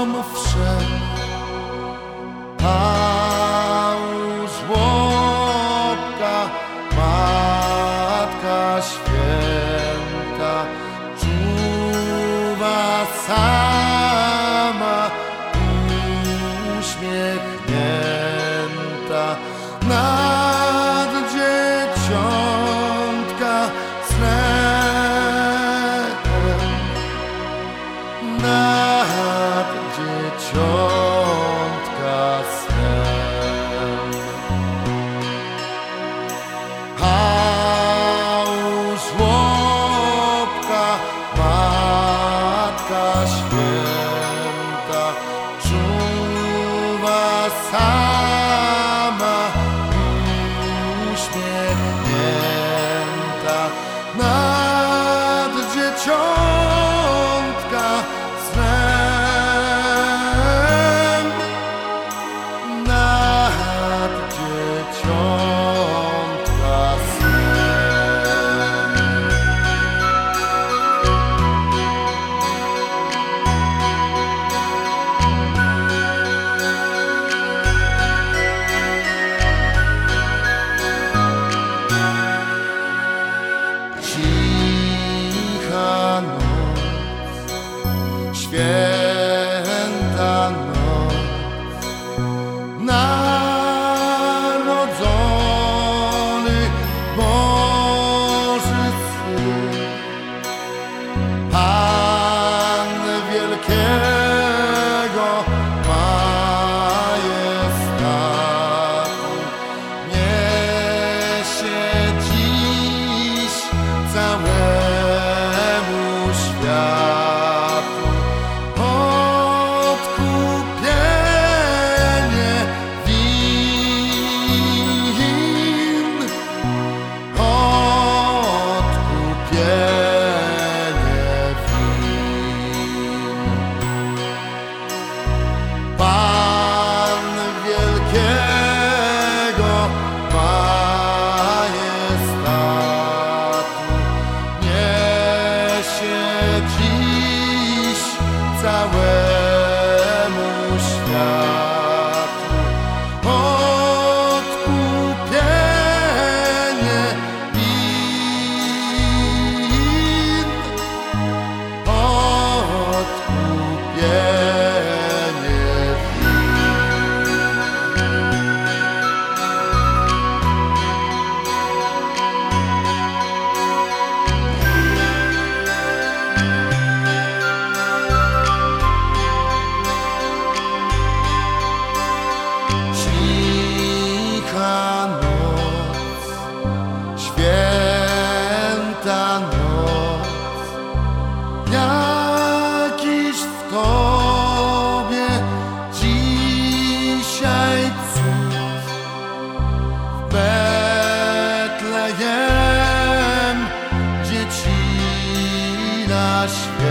dom wszedł, a u żłobka Matka Święta czuwa sama uśmiechnięta. Na dzieciątka snem a u matka święta czuwa sama uśmiechnięta now.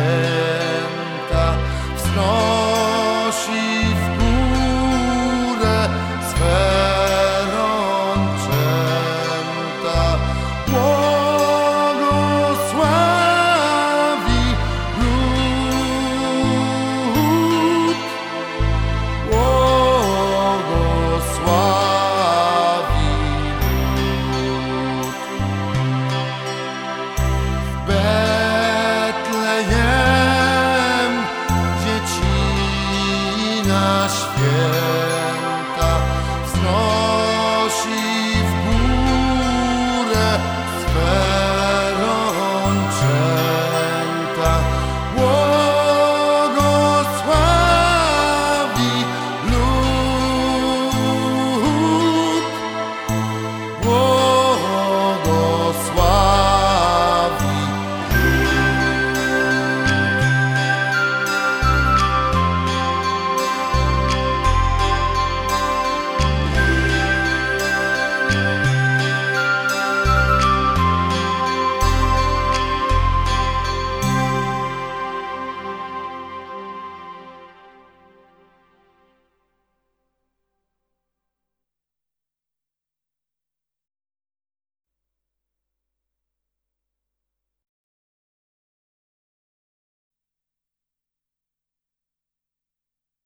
święta wznosi. Yeah.